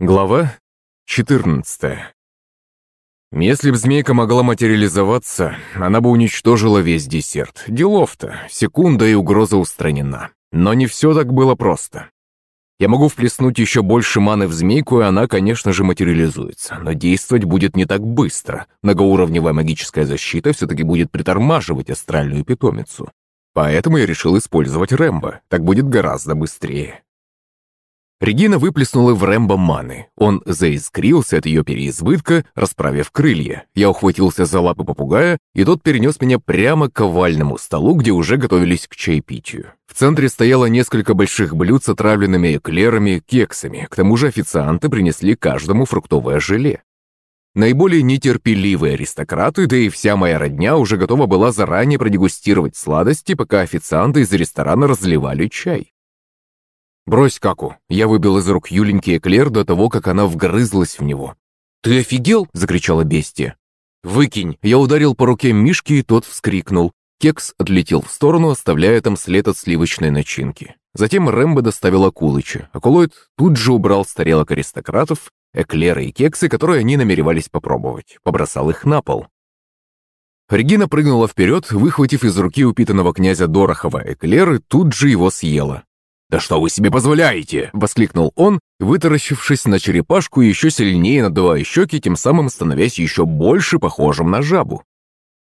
Глава 14 Если б змейка могла материализоваться, она бы уничтожила весь десерт. Делов-то, секунда и угроза устранена. Но не все так было просто. Я могу вплеснуть еще больше маны в змейку, и она, конечно же, материализуется. Но действовать будет не так быстро. Многоуровневая магическая защита все-таки будет притормаживать астральную питомицу. Поэтому я решил использовать Рэмбо. Так будет гораздо быстрее. Регина выплеснула в Рэмбо маны. Он заискрился от ее переизбытка, расправив крылья. Я ухватился за лапы попугая, и тот перенес меня прямо к овальному столу, где уже готовились к чаепитию. В центре стояло несколько больших блюд с отравленными эклерами, кексами. К тому же официанты принесли каждому фруктовое желе. Наиболее нетерпеливые аристократы, да и вся моя родня уже готова была заранее продегустировать сладости, пока официанты из ресторана разливали чай. «Брось каку!» Я выбил из рук Юленьки эклер до того, как она вгрызлась в него. «Ты офигел?» – закричала бестия. «Выкинь!» Я ударил по руке Мишки, и тот вскрикнул. Кекс отлетел в сторону, оставляя там след от сливочной начинки. Затем Рэмбо доставил Акулыча. Акулоид тут же убрал с тарелок аристократов эклеры и кексы, которые они намеревались попробовать. Побросал их на пол. Регина прыгнула вперед, выхватив из руки упитанного князя Дорохова эклер и тут же его съела. «Да что вы себе позволяете?» — воскликнул он, вытаращившись на черепашку и еще сильнее надувая щеки, тем самым становясь еще больше похожим на жабу.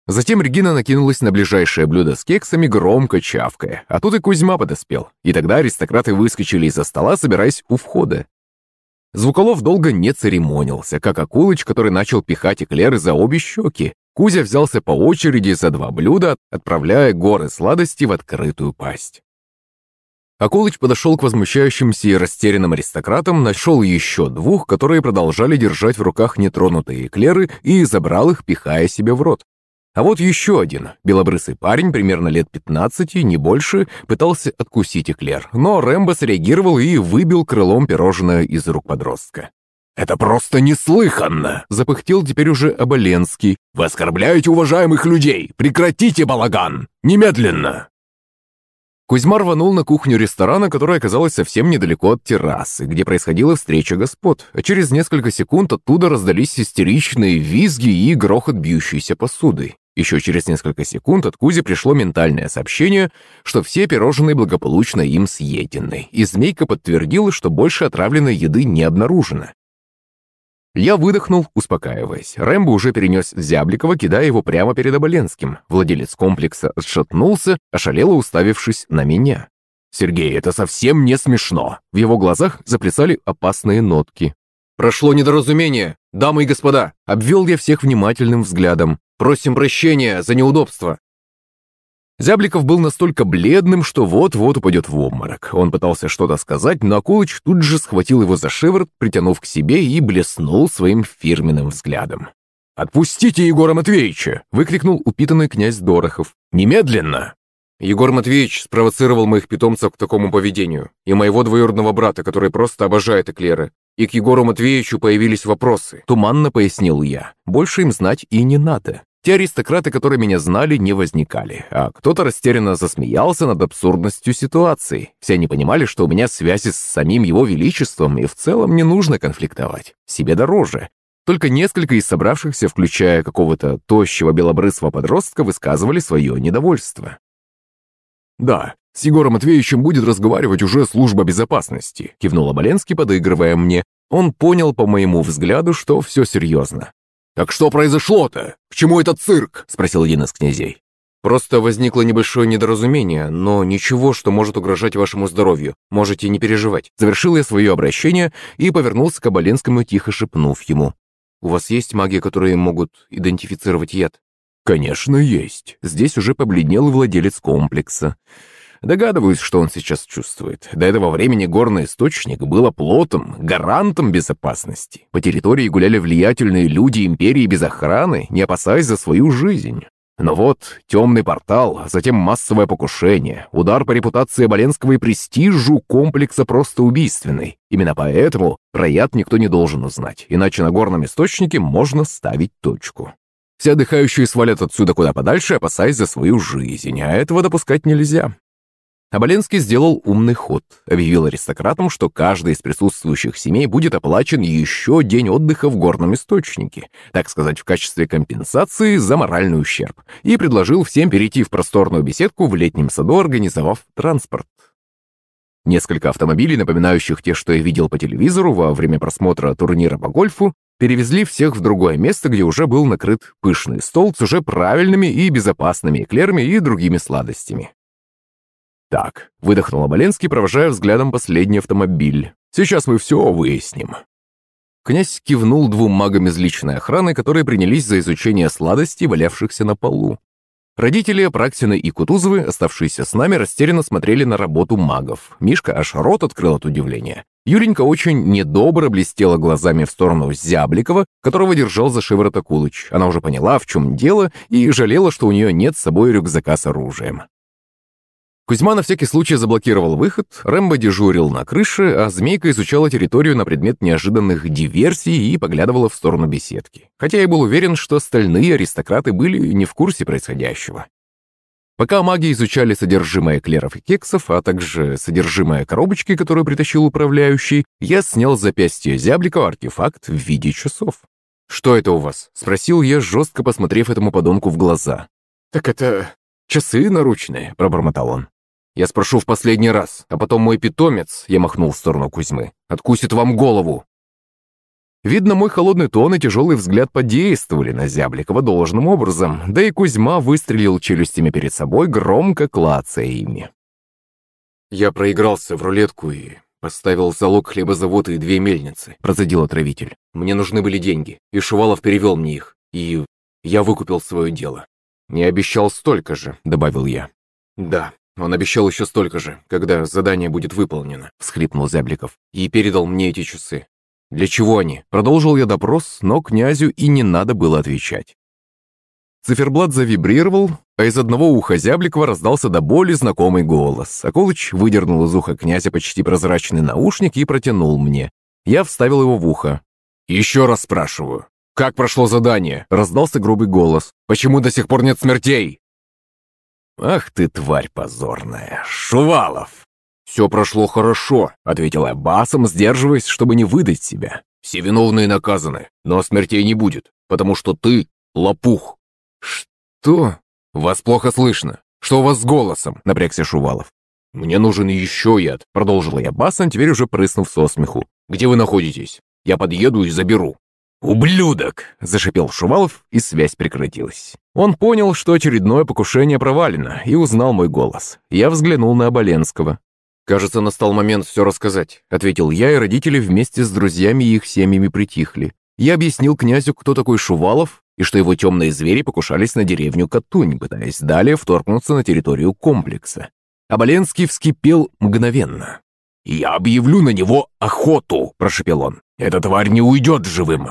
Затем Регина накинулась на ближайшее блюдо с кексами, громко чавкая. А тут и Кузьма подоспел. И тогда аристократы выскочили из-за стола, собираясь у входа. Звуколов долго не церемонился, как Акулыч, который начал пихать эклеры за обе щеки. Кузя взялся по очереди за два блюда, отправляя горы сладости в открытую пасть. Акулыч подошел к возмущающимся и растерянным аристократам, нашел еще двух, которые продолжали держать в руках нетронутые эклеры, и забрал их, пихая себе в рот. А вот еще один, белобрысый парень, примерно лет 15, не больше, пытался откусить эклер, но Рэмбо среагировал и выбил крылом пирожное из рук подростка. «Это просто неслыханно!» – запыхтел теперь уже Оболенский. «Вы оскорбляете уважаемых людей! Прекратите балаган! Немедленно!» Кузьма рванул на кухню ресторана, которая оказалась совсем недалеко от террасы, где происходила встреча господ, а через несколько секунд оттуда раздались истеричные визги и грохот бьющейся посуды. Еще через несколько секунд от Кузи пришло ментальное сообщение, что все пирожные благополучно им съедены, и Змейка подтвердила, что больше отравленной еды не обнаружено. Я выдохнул, успокаиваясь. Рэмбо уже перенес Зябликова, кидая его прямо перед Оболенским. Владелец комплекса отшатнулся, ошалело уставившись на меня. «Сергей, это совсем не смешно!» В его глазах заплясали опасные нотки. «Прошло недоразумение, дамы и господа!» Обвел я всех внимательным взглядом. «Просим прощения за неудобство!» Зябликов был настолько бледным, что вот-вот упадет в обморок. Он пытался что-то сказать, но Акулыч тут же схватил его за шиворот, притянув к себе и блеснул своим фирменным взглядом. «Отпустите Егора Матвеевича!» — выкрикнул упитанный князь Дорохов. «Немедленно!» Егор Матвеевич спровоцировал моих питомцев к такому поведению, и моего двоюродного брата, который просто обожает эклеры. И к Егору Матвеевичу появились вопросы. Туманно пояснил я. Больше им знать и не надо. Те аристократы, которые меня знали, не возникали, а кто-то растерянно засмеялся над абсурдностью ситуации. Все они понимали, что у меня связи с самим его величеством, и в целом не нужно конфликтовать. Себе дороже. Только несколько из собравшихся, включая какого-то тощего белобрысого подростка, высказывали свое недовольство. «Да, с Егором Матвеевичем будет разговаривать уже служба безопасности», кивнул Оболенский, подыгрывая мне. Он понял по моему взгляду, что все серьезно. «Так что произошло-то? К чему этот цирк?» – спросил один из князей. «Просто возникло небольшое недоразумение, но ничего, что может угрожать вашему здоровью. Можете не переживать». Завершил я свое обращение и повернулся к Оболенскому, тихо шепнув ему. «У вас есть маги, которые могут идентифицировать яд?» «Конечно, есть. Здесь уже побледнел владелец комплекса. Догадываюсь, что он сейчас чувствует. До этого времени горный источник был оплотом, гарантом безопасности. По территории гуляли влиятельные люди империи без охраны, не опасаясь за свою жизнь. Но вот темный портал, затем массовое покушение, удар по репутации Оболенского и престижу комплекса просто убийственный. Именно поэтому про никто не должен узнать, иначе на горном источнике можно ставить точку. Все отдыхающие свалят отсюда куда подальше, опасаясь за свою жизнь, а этого допускать нельзя. Аболенский сделал умный ход, объявил аристократам, что каждый из присутствующих семей будет оплачен еще день отдыха в горном источнике, так сказать, в качестве компенсации за моральный ущерб, и предложил всем перейти в просторную беседку в летнем саду, организовав транспорт. Несколько автомобилей, напоминающих те, что я видел по телевизору во время просмотра турнира по гольфу, перевезли всех в другое место, где уже был накрыт пышный стол с уже правильными и безопасными эклерами и другими сладостями. «Так», — выдохнул Оболенский, провожая взглядом последний автомобиль. «Сейчас мы все выясним». Князь кивнул двум магам из личной охраны, которые принялись за изучение сладостей, валявшихся на полу. Родители Апраксины и Кутузовы, оставшиеся с нами, растерянно смотрели на работу магов. Мишка аж рот открыл от удивления. Юленька очень недобро блестела глазами в сторону Зябликова, которого держал за шиворот Акулыч. Она уже поняла, в чем дело, и жалела, что у нее нет с собой рюкзака с оружием. Кузьма на всякий случай заблокировал выход, Рэмбо дежурил на крыше, а Змейка изучала территорию на предмет неожиданных диверсий и поглядывала в сторону беседки. Хотя я был уверен, что остальные аристократы были не в курсе происходящего. Пока маги изучали содержимое клеров и кексов, а также содержимое коробочки, которую притащил управляющий, я снял с запястья Зябликова артефакт в виде часов. «Что это у вас?» — спросил я, жестко посмотрев этому подонку в глаза. «Так это часы наручные», — пробормотал он. Я спрошу в последний раз, а потом мой питомец, я махнул в сторону Кузьмы, откусит вам голову. Видно, мой холодный тон и тяжелый взгляд подействовали на Зябликова должным образом, да и Кузьма выстрелил челюстями перед собой, громко клацая ими. «Я проигрался в рулетку и поставил залог хлебозавода и две мельницы», процедил отравитель. «Мне нужны были деньги, и Шувалов перевел мне их, и я выкупил свое дело». «Не обещал столько же», — добавил я. «Да, «Он обещал еще столько же, когда задание будет выполнено», — всхлипнул Зябликов, и передал мне эти часы. «Для чего они?» Продолжил я допрос, но князю и не надо было отвечать. Циферблат завибрировал, а из одного уха Зябликова раздался до боли знакомый голос. Соколыч выдернул из уха князя почти прозрачный наушник и протянул мне. Я вставил его в ухо. «Еще раз спрашиваю, как прошло задание?» Раздался грубый голос. «Почему до сих пор нет смертей?» «Ах ты, тварь позорная! Шувалов!» «Все прошло хорошо», — ответил я басом, сдерживаясь, чтобы не выдать себя. «Все виновные наказаны, но смертей не будет, потому что ты — лопух». «Что? Вас плохо слышно. Что у вас с голосом?» — напрягся Шувалов. «Мне нужен еще яд», — продолжил я басом, теперь уже прыснув со смеху. «Где вы находитесь? Я подъеду и заберу». «Ублюдок!» – зашипел Шувалов, и связь прекратилась. Он понял, что очередное покушение провалено, и узнал мой голос. Я взглянул на Оболенского. «Кажется, настал момент все рассказать», — ответил я, и родители вместе с друзьями и их семьями притихли. Я объяснил князю, кто такой Шувалов, и что его темные звери покушались на деревню Катунь, пытаясь далее вторгнуться на территорию комплекса. Оболенский вскипел мгновенно. «Я объявлю на него охоту!» – прошепел он. «Эта тварь не уйдет живым!»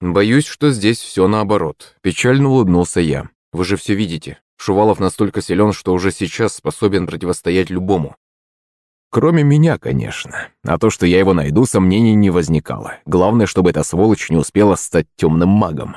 «Боюсь, что здесь все наоборот», – печально улыбнулся я. «Вы же все видите. Шувалов настолько силен, что уже сейчас способен противостоять любому. Кроме меня, конечно. А то, что я его найду, сомнений не возникало. Главное, чтобы эта сволочь не успела стать темным магом.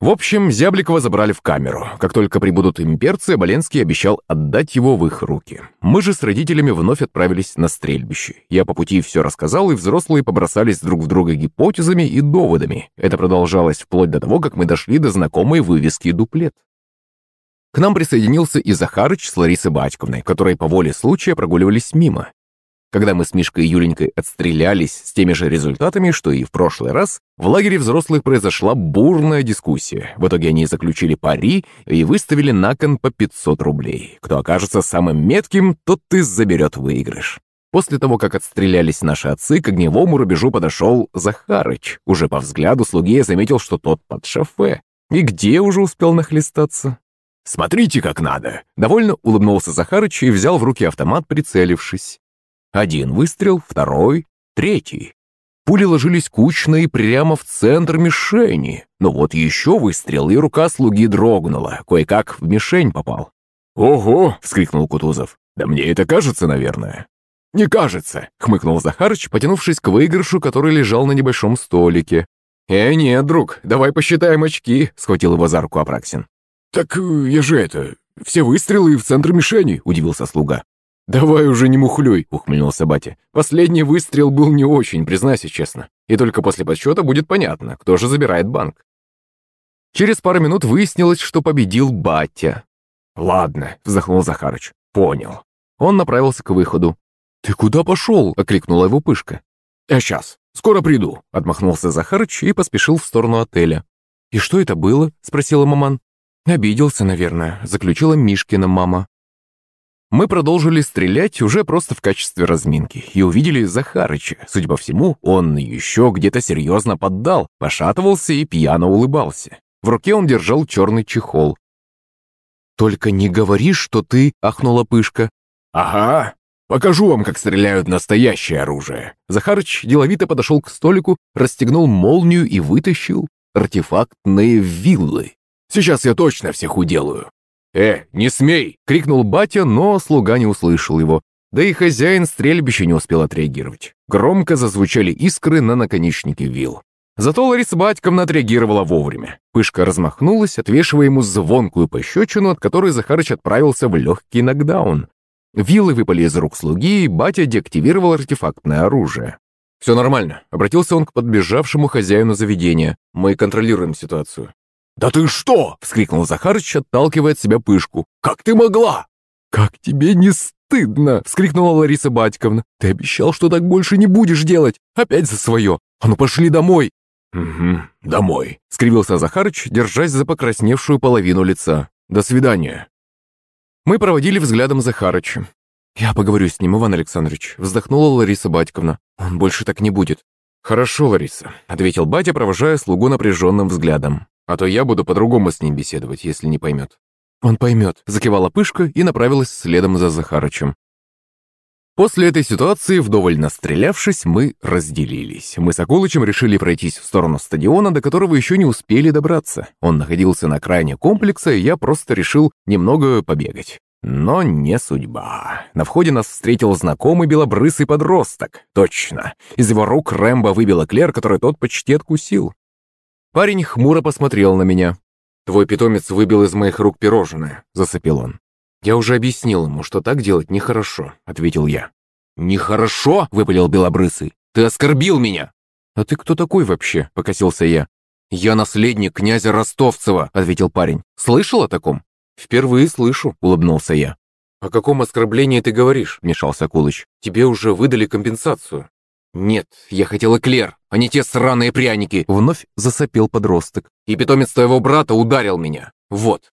В общем, Зябликова забрали в камеру. Как только прибудут имперцы, Боленский обещал отдать его в их руки. Мы же с родителями вновь отправились на стрельбище. Я по пути все рассказал, и взрослые побросались друг в друга гипотезами и доводами. Это продолжалось вплоть до того, как мы дошли до знакомой вывески «Дуплет». К нам присоединился и Захарыч с Ларисой Батьковной, которые по воле случая прогуливались мимо. Когда мы с Мишкой и Юленькой отстрелялись с теми же результатами, что и в прошлый раз, в лагере взрослых произошла бурная дискуссия. В итоге они заключили пари и выставили на кон по 500 рублей. Кто окажется самым метким, тот и заберет выигрыш. После того, как отстрелялись наши отцы, к огневому рубежу подошел Захарыч. Уже по взгляду слуги я заметил, что тот под шофе. И где уже успел нахлестаться? «Смотрите, как надо!» Довольно улыбнулся Захарыч и взял в руки автомат, прицелившись. Один выстрел, второй, третий. Пули ложились кучно и прямо в центр мишени. Но вот еще выстрел, и рука слуги дрогнула. Кое-как в мишень попал. «Ого!» — вскрикнул Кутузов. «Да мне это кажется, наверное». «Не кажется!» — хмыкнул Захарыч, потянувшись к выигрышу, который лежал на небольшом столике. «Э, нет, друг, давай посчитаем очки», — схватил его за руку Апраксин. «Так э, я же это... Все выстрелы в центр мишени», — удивился слуга. «Давай уже не мухлюй», — ухмыльнулся батя. «Последний выстрел был не очень, признайся честно. И только после подсчета будет понятно, кто же забирает банк». Через пару минут выяснилось, что победил батя. «Ладно», — вздохнул Захарыч. «Понял». Он направился к выходу. «Ты куда пошел?» — окликнула его Пышка. «Я сейчас. Скоро приду», — отмахнулся Захарыч и поспешил в сторону отеля. «И что это было?» — спросила маман. «Обиделся, наверное», — заключила Мишкина мама. Мы продолжили стрелять уже просто в качестве разминки и увидели Захарыча. Судя по всему, он еще где-то серьезно поддал, пошатывался и пьяно улыбался. В руке он держал черный чехол. «Только не говори, что ты...» — ахнула Пышка. «Ага, покажу вам, как стреляют настоящее оружие». Захарыч деловито подошел к столику, расстегнул молнию и вытащил артефактные виллы. «Сейчас я точно всех уделаю. «Э, не смей!» — крикнул батя, но слуга не услышал его. Да и хозяин стрельбища не успел отреагировать. Громко зазвучали искры на наконечнике вил. Зато Лариса Батьковна отреагировала вовремя. Пышка размахнулась, отвешивая ему звонкую пощечину, от которой Захарыч отправился в легкий нокдаун. Вилы выпали из рук слуги, и батя деактивировал артефактное оружие. «Все нормально», — обратился он к подбежавшему хозяину заведения. «Мы контролируем ситуацию». «Да ты что?» — вскрикнул Захарыч, отталкивая от себя пышку. «Как ты могла?» «Как тебе не стыдно!» — вскрикнула Лариса Батьковна. «Ты обещал, что так больше не будешь делать! Опять за свое! А ну пошли домой!» «Угу, домой», — скривился Захарыч, держась за покрасневшую половину лица. «До свидания». Мы проводили взглядом Захарыча. «Я поговорю с ним, Иван Александрович», — вздохнула Лариса Батьковна. «Он больше так не будет». «Хорошо, Лариса», — ответил батя, провожая слугу напряженным взглядом. А то я буду по-другому с ним беседовать, если не поймет». «Он поймет», — закивала Пышка и направилась следом за Захарычем. После этой ситуации, вдоволь настрелявшись, мы разделились. Мы с Акулычем решили пройтись в сторону стадиона, до которого еще не успели добраться. Он находился на окраине комплекса, и я просто решил немного побегать. Но не судьба. На входе нас встретил знакомый белобрысый подросток. Точно. Из его рук Рэмбо выбил эклер, который тот почти откусил. Парень хмуро посмотрел на меня. «Твой питомец выбил из моих рук пирожное», — засыпел он. «Я уже объяснил ему, что так делать нехорошо», — ответил я. «Нехорошо?» — выпалил Белобрысый. «Ты оскорбил меня!» «А ты кто такой вообще?» — покосился я. «Я наследник князя Ростовцева», — ответил парень. «Слышал о таком?» «Впервые слышу», — улыбнулся я. «О каком оскорблении ты говоришь?» — вмешался Кулыч. «Тебе уже выдали компенсацию». «Нет, я хотел эклер, а не те сраные пряники!» Вновь засопел подросток. «И питомец твоего брата ударил меня. Вот!»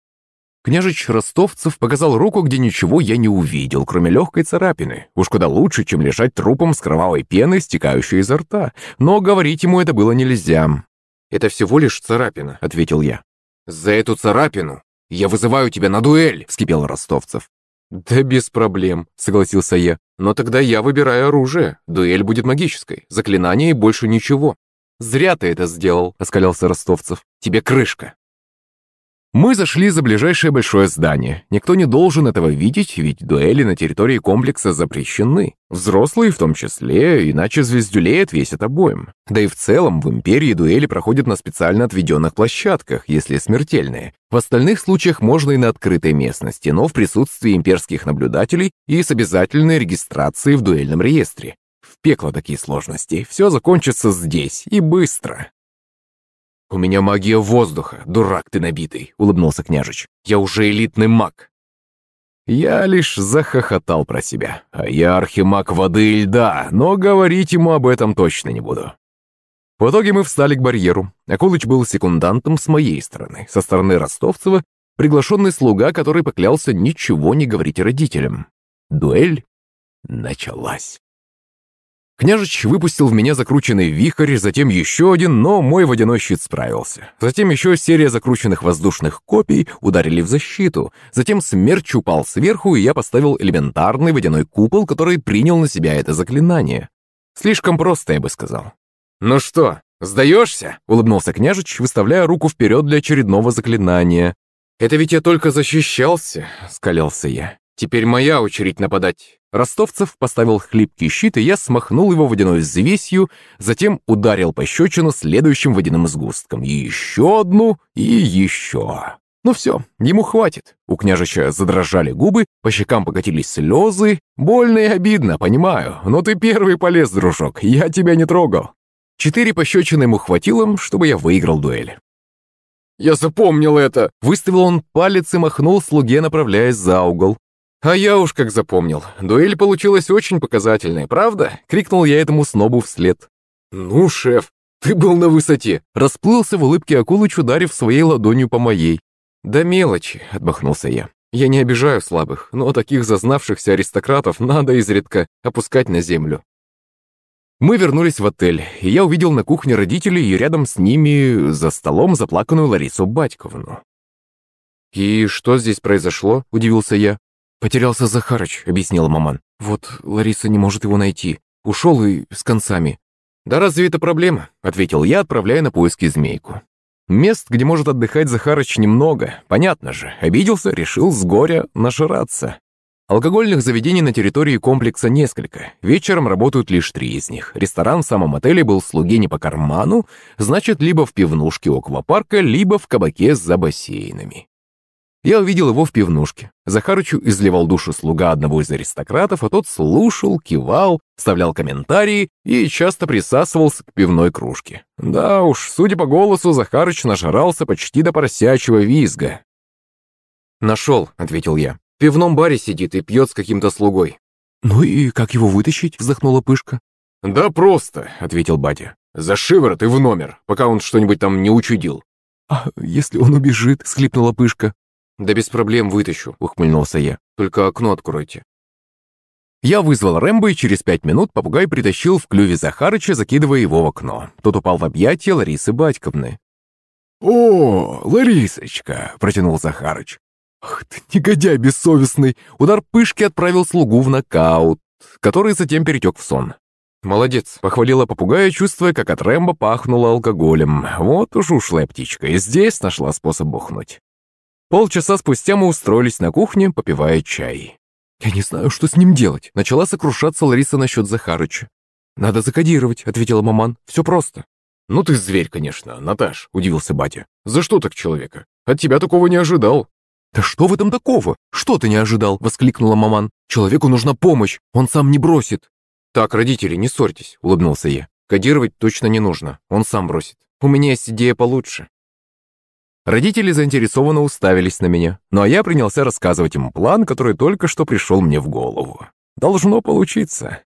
Княжич Ростовцев показал руку, где ничего я не увидел, кроме легкой царапины. Уж куда лучше, чем лежать трупом с кровавой пеной, стекающей изо рта. Но говорить ему это было нельзя. «Это всего лишь царапина», — ответил я. «За эту царапину я вызываю тебя на дуэль!» — вскипел Ростовцев. «Да без проблем», — согласился я. «Но тогда я выбираю оружие. Дуэль будет магической. Заклинание и больше ничего». «Зря ты это сделал», — оскалялся Ростовцев. «Тебе крышка». Мы зашли за ближайшее большое здание. Никто не должен этого видеть, ведь дуэли на территории комплекса запрещены. Взрослые в том числе, иначе звездюлей отвесят обоим. Да и в целом в Империи дуэли проходят на специально отведенных площадках, если смертельные. В остальных случаях можно и на открытой местности, но в присутствии имперских наблюдателей и с обязательной регистрацией в дуэльном реестре. В пекло такие сложности. Все закончится здесь и быстро. «У меня магия воздуха, дурак ты набитый», — улыбнулся княжич. «Я уже элитный маг». Я лишь захохотал про себя. А я архимаг воды и льда, но говорить ему об этом точно не буду. В итоге мы встали к барьеру. Акулыч был секундантом с моей стороны. Со стороны Ростовцева приглашенный слуга, который поклялся ничего не говорить родителям. Дуэль началась. Княжич выпустил в меня закрученный вихрь, затем еще один, но мой водяной щит справился. Затем еще серия закрученных воздушных копий ударили в защиту. Затем смерч упал сверху, и я поставил элементарный водяной купол, который принял на себя это заклинание. Слишком просто, я бы сказал. «Ну что, сдаешься?» — улыбнулся княжич, выставляя руку вперед для очередного заклинания. «Это ведь я только защищался», — скалялся я. «Теперь моя очередь нападать». Ростовцев поставил хлипкий щит, и я смахнул его водяной взвесью, затем ударил пощечину следующим водяным сгустком. Еще одну, и еще. Ну все, ему хватит. У княжича задрожали губы, по щекам покатились слезы. Больно и обидно, понимаю. Но ты первый полез, дружок, я тебя не трогал. Четыре пощечины ему хватило, чтобы я выиграл дуэль. «Я запомнил это!» Выставил он палец и махнул слуге, направляясь за угол. «А я уж как запомнил. Дуэль получилась очень показательной, правда?» Крикнул я этому снобу вслед. «Ну, шеф, ты был на высоте!» Расплылся в улыбке Акулыч, ударив своей ладонью по моей. «Да мелочи», — отмахнулся я. «Я не обижаю слабых, но таких зазнавшихся аристократов надо изредка опускать на землю». Мы вернулись в отель, и я увидел на кухне родителей и рядом с ними за столом заплаканную Ларису Батьковну. «И что здесь произошло?» – удивился я. «Потерялся Захарыч», – объяснила маман. «Вот Лариса не может его найти. Ушел и с концами». «Да разве это проблема?» – ответил я, отправляя на поиски змейку. Мест, где может отдыхать Захарыч, немного. Понятно же, обиделся, решил с горя нажраться. Алкогольных заведений на территории комплекса несколько. Вечером работают лишь три из них. Ресторан в самом отеле был слуге не по карману, значит, либо в пивнушке у аквапарка, либо в кабаке за бассейнами. Я увидел его в пивнушке. Захарычу изливал душу слуга одного из аристократов, а тот слушал, кивал, вставлял комментарии и часто присасывался к пивной кружке. Да уж, судя по голосу, Захарыч нажрался почти до поросячьего визга. «Нашел», — ответил я пивном баре сидит и пьет с каким-то слугой». «Ну и как его вытащить?» – вздохнула Пышка. «Да просто», – ответил батя. «За шиворот и в номер, пока он что-нибудь там не учудил». «А если он убежит?» – схлипнула Пышка. «Да без проблем вытащу», – ухмыльнулся я. «Только окно откройте». Я вызвал Рэмбо, и через пять минут попугай притащил в клюве Захарыча, закидывая его в окно. Тот упал в объятия Ларисы Батьковны. «О, Ларисочка!» – протянул Захарыч. Ах ты, негодяй бессовестный! Удар пышки отправил слугу в нокаут, который затем перетек в сон. «Молодец», — похвалила попугая, чувствуя, как от Рэмбо пахнуло алкоголем. Вот уж ушлая птичка, и здесь нашла способ бухнуть. Полчаса спустя мы устроились на кухне, попивая чай. «Я не знаю, что с ним делать», — начала сокрушаться Лариса насчет Захарыча. «Надо закодировать», — ответила маман. «Все просто». «Ну ты зверь, конечно, Наташ», — удивился батя. «За что так человека? От тебя такого не ожидал». «Да что в этом такого? Что ты не ожидал?» – воскликнула маман. «Человеку нужна помощь, он сам не бросит». «Так, родители, не ссорьтесь», – улыбнулся я. «Кодировать точно не нужно, он сам бросит. У меня есть идея получше». Родители заинтересованно уставились на меня, ну а я принялся рассказывать им план, который только что пришел мне в голову. Должно получиться.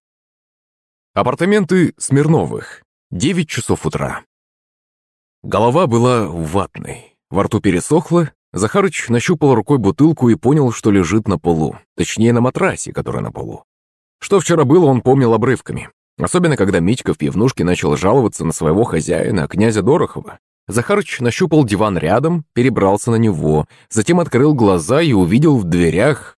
Апартаменты Смирновых. Девять часов утра. Голова была ватной, во рту пересохло, Захарыч нащупал рукой бутылку и понял, что лежит на полу. Точнее, на матрасе, который на полу. Что вчера было, он помнил обрывками. Особенно, когда Митька в пивнушке начал жаловаться на своего хозяина, князя Дорохова. Захарыч нащупал диван рядом, перебрался на него, затем открыл глаза и увидел в дверях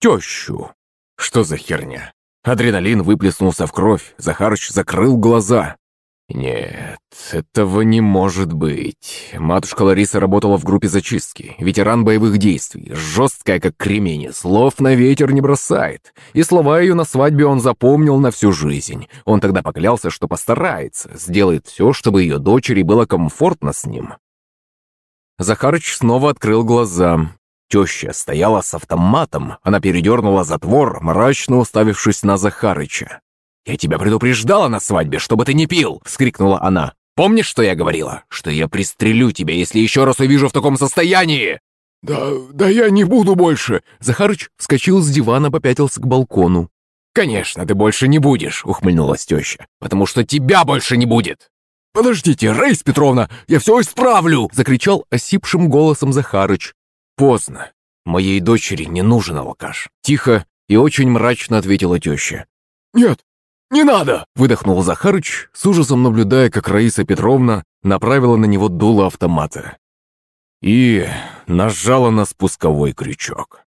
тещу. Что за херня? Адреналин выплеснулся в кровь, Захарыч закрыл глаза. Нет, этого не может быть. Матушка Лариса работала в группе зачистки, ветеран боевых действий, жесткая как кремень, слов на ветер не бросает. И слова ее на свадьбе он запомнил на всю жизнь. Он тогда поклялся, что постарается, сделает все, чтобы ее дочери было комфортно с ним. Захарыч снова открыл глаза. Теща стояла с автоматом, она передернула затвор, мрачно уставившись на Захарыча. «Я тебя предупреждала на свадьбе, чтобы ты не пил!» — вскрикнула она. «Помнишь, что я говорила? Что я пристрелю тебя, если еще раз увижу в таком состоянии!» «Да, да я не буду больше!» Захарыч вскочил с дивана, попятился к балкону. «Конечно, ты больше не будешь!» — ухмыльнулась теща. «Потому что тебя больше не будет!» «Подождите, Рейс Петровна, я все исправлю!» — закричал осипшим голосом Захарыч. «Поздно. Моей дочери не нужен алкаш». Тихо и очень мрачно ответила теща. «Нет, «Не надо!» – выдохнул Захарыч, с ужасом наблюдая, как Раиса Петровна направила на него дуло автомата. И нажала на спусковой крючок.